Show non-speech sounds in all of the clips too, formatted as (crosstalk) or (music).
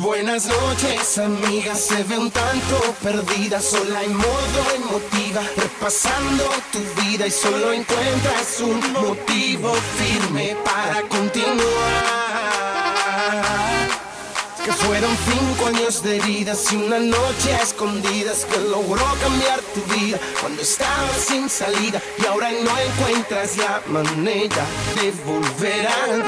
Buenas noches, amigas. Se ve un tanto perdida, sola en modo emotiva, repasando tu vida y solo encuentras un motivo firme para continuar. Que fueron cinco años de heridas y una noche a escondidas que logró cambiar tu vida cuando estabas sin salida y ahora no encuentras la manera de volver atrás.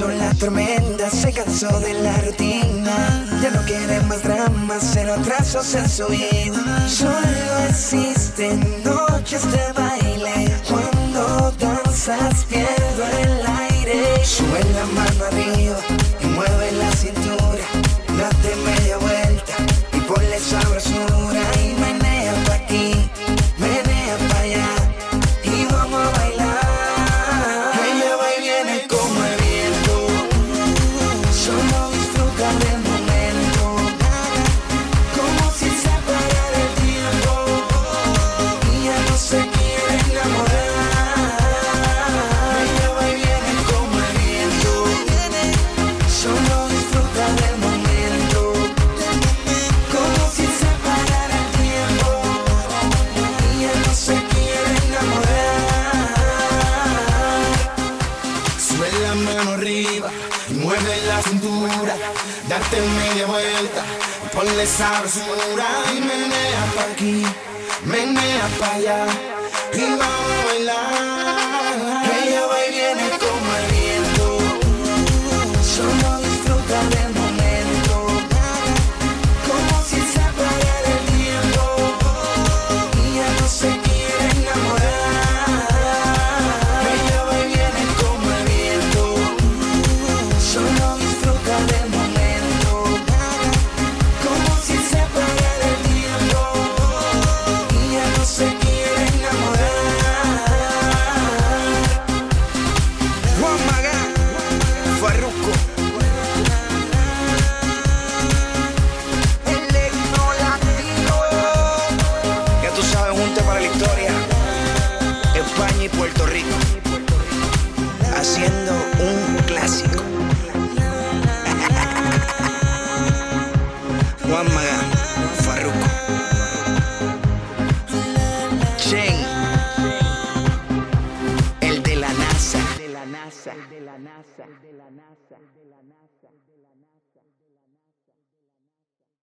Pasó la tormenta, se cansó de la rutina. Ya no quiere más dramas, cero atrasos en su vida. Solo existen noches de cintura. Date media vuelta ponle sabrosura. Y menea pa' aquí, menea pa' allá. Historia. España y Puerto Rico. Haciendo un clásico. (laughs) Juan Magán, Farruko. Chen. El de la NASA. NASA, de la NASA.